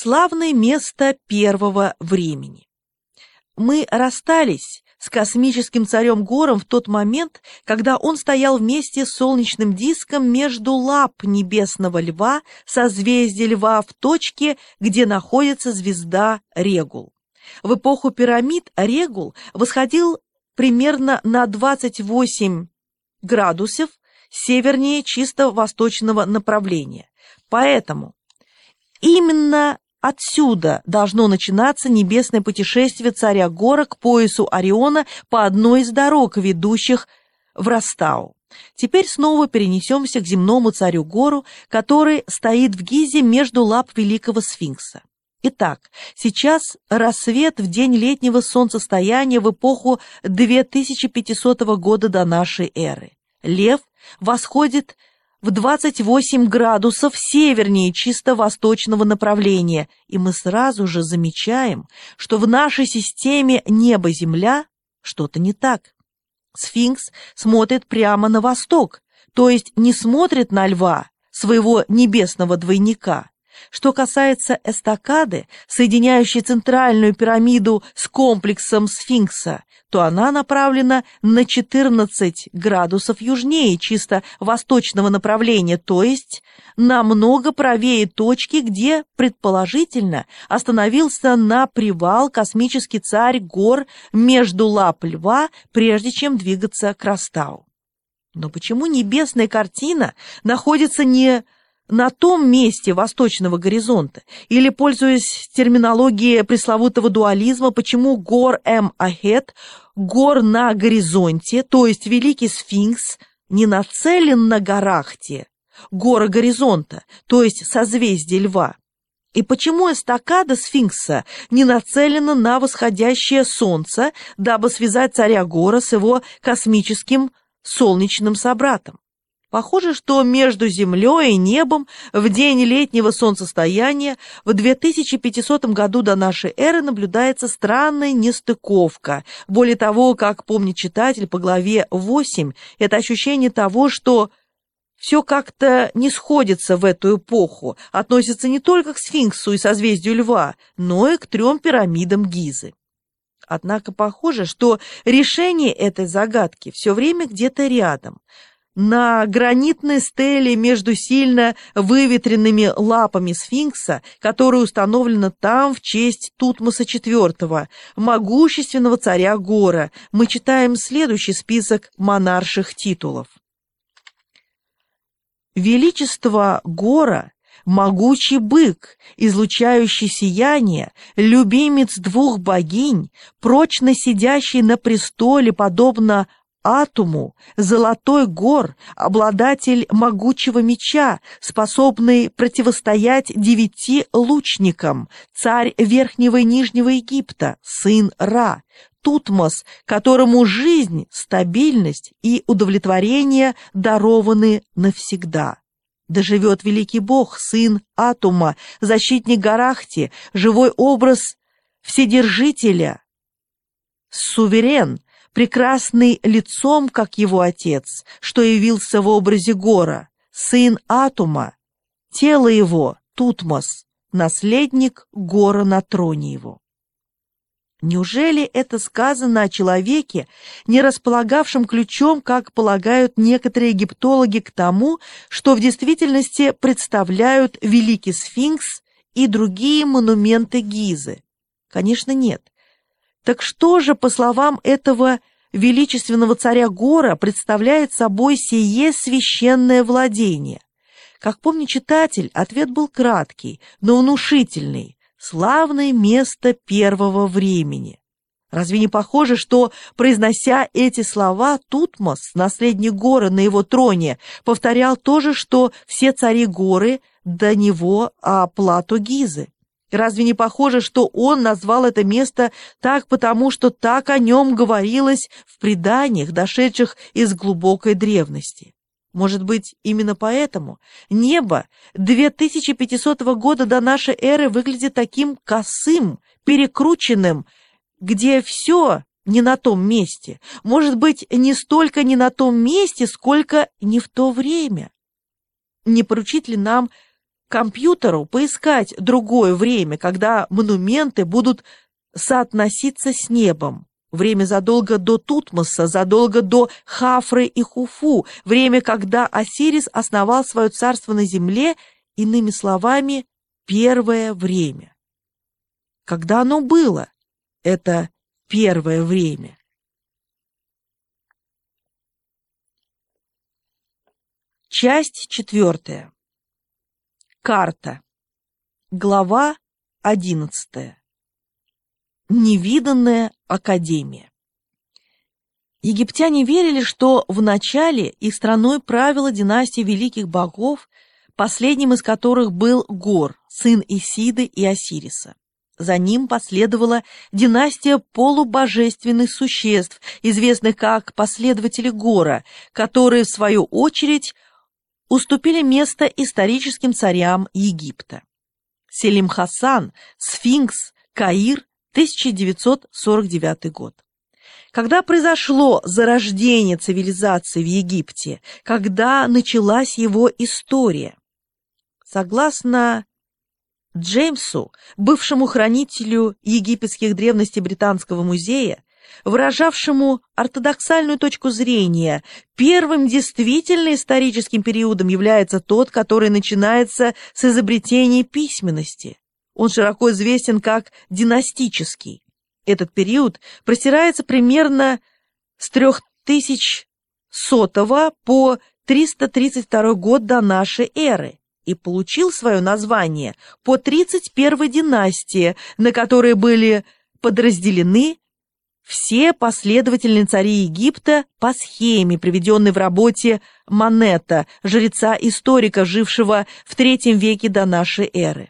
Славное место первого времени. Мы расстались с космическим царем Гором в тот момент, когда он стоял вместе с солнечным диском между лап небесного льва, созвездия льва в точке, где находится звезда Регул. В эпоху пирамид Регул восходил примерно на 28 градусов севернее чисто восточного направления. Поэтому именно Отсюда должно начинаться небесное путешествие царя Гора к поясу Ориона по одной из дорог, ведущих в Растау. Теперь снова перенесемся к земному царю Гору, который стоит в Гизе между лап великого сфинкса. Итак, сейчас рассвет в день летнего солнцестояния в эпоху 2500 года до нашей эры. Лев восходит в 28 градусов севернее чисто восточного направления, и мы сразу же замечаем, что в нашей системе небо-земля что-то не так. Сфинкс смотрит прямо на восток, то есть не смотрит на льва, своего небесного двойника. Что касается эстакады, соединяющей центральную пирамиду с комплексом сфинкса, то она направлена на 14 градусов южнее чисто восточного направления, то есть намного правее точки, где, предположительно, остановился на привал космический царь гор между лап льва, прежде чем двигаться к Ростау. Но почему небесная картина находится не на том месте восточного горизонта, или, пользуясь терминологией пресловутого дуализма, почему гор М. Ахет, гор на горизонте, то есть Великий Сфинкс, не нацелен на Гарахте, гора горизонта, то есть созвездие Льва. И почему эстакада сфинкса не нацелена на восходящее солнце, дабы связать царя Гора с его космическим солнечным собратом? Похоже, что между землей и небом в день летнего солнцестояния в 2500 году до нашей эры наблюдается странная нестыковка. Более того, как помнит читатель по главе 8, это ощущение того, что все как-то не сходится в эту эпоху, относится не только к сфинксу и созвездию льва, но и к трем пирамидам Гизы. Однако похоже, что решение этой загадки все время где-то рядом – на гранитной стеле между сильно выветренными лапами сфинкса, которая установлена там в честь Тутмоса IV, могущественного царя Гора, мы читаем следующий список монарших титулов. Величество Гора – могучий бык, излучающий сияние, любимец двух богинь, прочно сидящий на престоле, подобно Атуму, Золотой Гор, обладатель могучего меча, способный противостоять девяти лучникам, царь Верхнего и Нижнего Египта, сын Ра, Тутмос, которому жизнь, стабильность и удовлетворение дарованы навсегда. Да живет великий бог, сын Атума, защитник Гарахти, живой образ Вседержителя, суверен, прекрасный лицом, как его отец, что явился в образе Гора, сын Атума, тело его — Тутмос, наследник Гора на троне его. Неужели это сказано о человеке, не располагавшем ключом, как полагают некоторые египтологи, к тому, что в действительности представляют Великий Сфинкс и другие монументы Гизы? Конечно, нет. Так что же, по словам этого величественного царя Гора, представляет собой сие священное владение? Как помнит читатель, ответ был краткий, но внушительный. Славное место первого времени. Разве не похоже, что, произнося эти слова, Тутмос, наследник горы на его троне, повторял то же, что все цари горы до него о плату Гизы? Разве не похоже, что он назвал это место так потому, что так о нем говорилось в преданиях, дошедших из глубокой древности? Может быть, именно поэтому небо 2500 года до нашей эры выглядит таким косым, перекрученным, где все не на том месте. Может быть, не столько не на том месте, сколько не в то время. Не поручить ли нам компьютеру поискать другое время, когда монументы будут соотноситься с небом. Время задолго до Тутмоса, задолго до Хафры и Хуфу, время, когда Осирис основал свое царство на земле, иными словами, первое время. Когда оно было, это первое время? Часть четвертая. Карта. Глава одиннадцатая. Невиданная академия. Египтяне верили, что в начале их страной правила династия великих богов, последним из которых был Гор, сын Исиды и Осириса. За ним последовала династия полубожественных существ, известных как последователи Гора, которые, в свою очередь, уступили место историческим царям Египта. Селим Хасан, Сфинкс, Каир, 1949 год. Когда произошло зарождение цивилизации в Египте, когда началась его история? Согласно Джеймсу, бывшему хранителю египетских древностей Британского музея, выражавшему ортодоксальную точку зрения, первым действительно историческим периодом является тот, который начинается с изобретения письменности. Он широко известен как династический. Этот период простирается примерно с 3100 по 332 год до нашей эры и получил свое название по 31 династии, на которой были подразделены все последовательные цари Египта по схеме, приведенной в работе Манета, жреца-историка, жившего в III веке до нашей эры.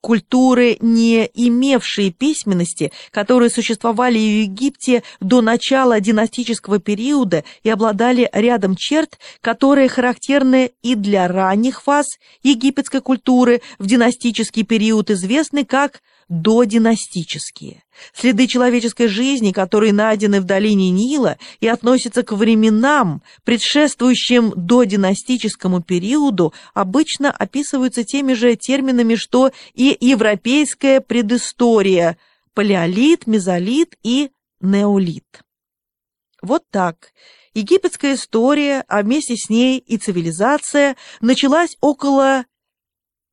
Культуры, не имевшие письменности, которые существовали в Египте до начала династического периода и обладали рядом черт, которые характерны и для ранних фаз египетской культуры в династический период, известны как додинастические. Следы человеческой жизни, которые найдены в долине Нила и относятся к временам, предшествующим додинастическому периоду, обычно описываются теми же терминами, что и европейская предыстория – палеолит, мезолит и неолит. Вот так. Египетская история, а вместе с ней и цивилизация, началась около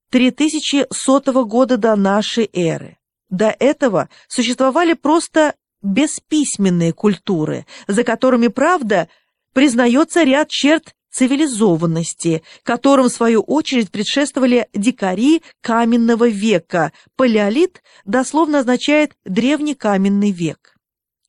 3100 года до нашей эры. До этого существовали просто бесписьменные культуры, за которыми, правда, признается ряд черт цивилизованности, которым, в свою очередь, предшествовали дикари каменного века. Палеолит дословно означает «древний каменный век».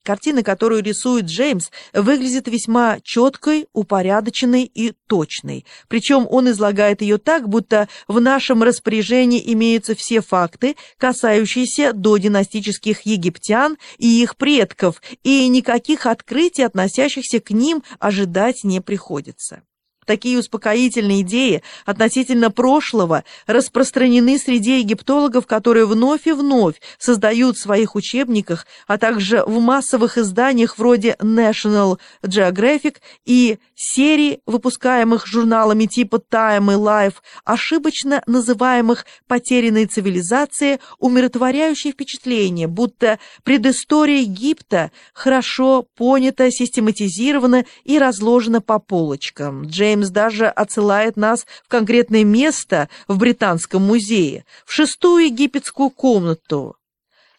Картина, которую рисует Джеймс, выглядит весьма четкой, упорядоченной и точной. Причем он излагает ее так, будто в нашем распоряжении имеются все факты, касающиеся додинастических египтян и их предков, и никаких открытий, относящихся к ним, ожидать не приходится. Такие успокоительные идеи относительно прошлого распространены среди египтологов, которые вновь и вновь создают в своих учебниках, а также в массовых изданиях вроде National Geographic и серий, выпускаемых журналами типа Time и Life, ошибочно называемых «потерянной цивилизацией», умиротворяющее впечатление, будто предыстория Египта хорошо понята, систематизирована и разложена по полочкам. Джеймс даже отсылает нас в конкретное место в Британском музее, в шестую египетскую комнату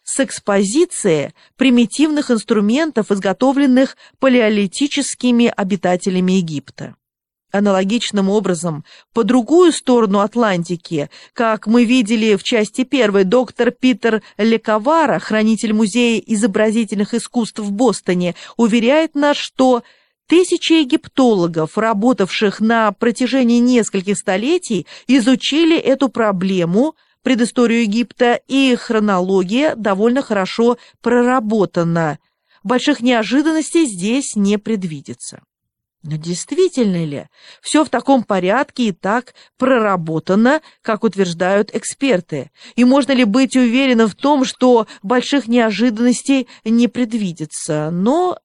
с экспозицией примитивных инструментов, изготовленных палеолитическими обитателями Египта. Аналогичным образом, по другую сторону Атлантики, как мы видели в части первой, доктор Питер Лековара, хранитель Музея изобразительных искусств в Бостоне, уверяет нас, что Тысячи египтологов, работавших на протяжении нескольких столетий, изучили эту проблему, предысторию Египта, и хронология довольно хорошо проработана. Больших неожиданностей здесь не предвидится. Но действительно ли все в таком порядке и так проработано, как утверждают эксперты? И можно ли быть уверенным в том, что больших неожиданностей не предвидится? Но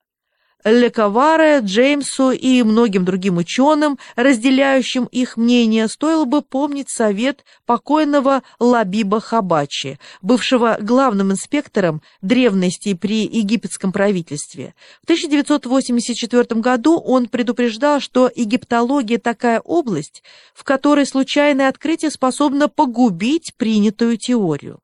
Лековаре, Джеймсу и многим другим ученым, разделяющим их мнение, стоило бы помнить совет покойного Лабиба Хабачи, бывшего главным инспектором древностей при египетском правительстве. В 1984 году он предупреждал, что египтология такая область, в которой случайное открытие способно погубить принятую теорию.